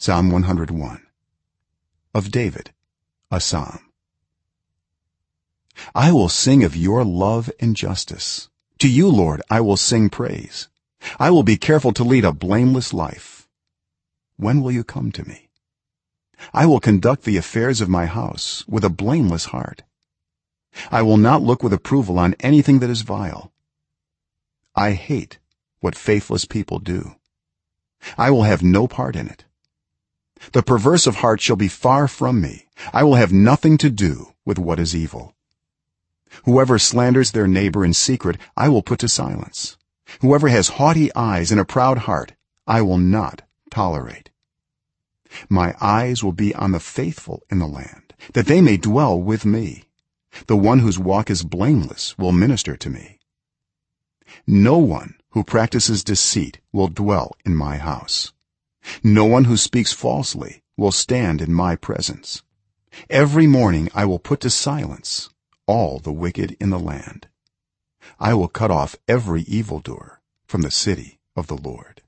psalm 101 of david a psalm. I will sing of your love and justice. To you lord i will sing praise. I will be careful to lead a blameless life. When will you come to me? I will conduct the affairs of my house with a blameless heart. I will not look with approval on anything that is vile. I hate what faithless people do. I will have no part in it the perverse of heart shall be far from me. I will have nothing to do with what is evil. Whoever slanders their neighbor in secret i will put to silence. Whoever has haughty eyes and a proud heart i will not tolerate. My eyes will be on the faithful in the land that they may dwell with me. The one whose walk is blameless will minister to me. No one who practices deceit will dwell in my house no one who speaks falsely will stand in my presence. Every morning i will put to silence all the wicked in the land. I will cut off every evildoer from the city of the lord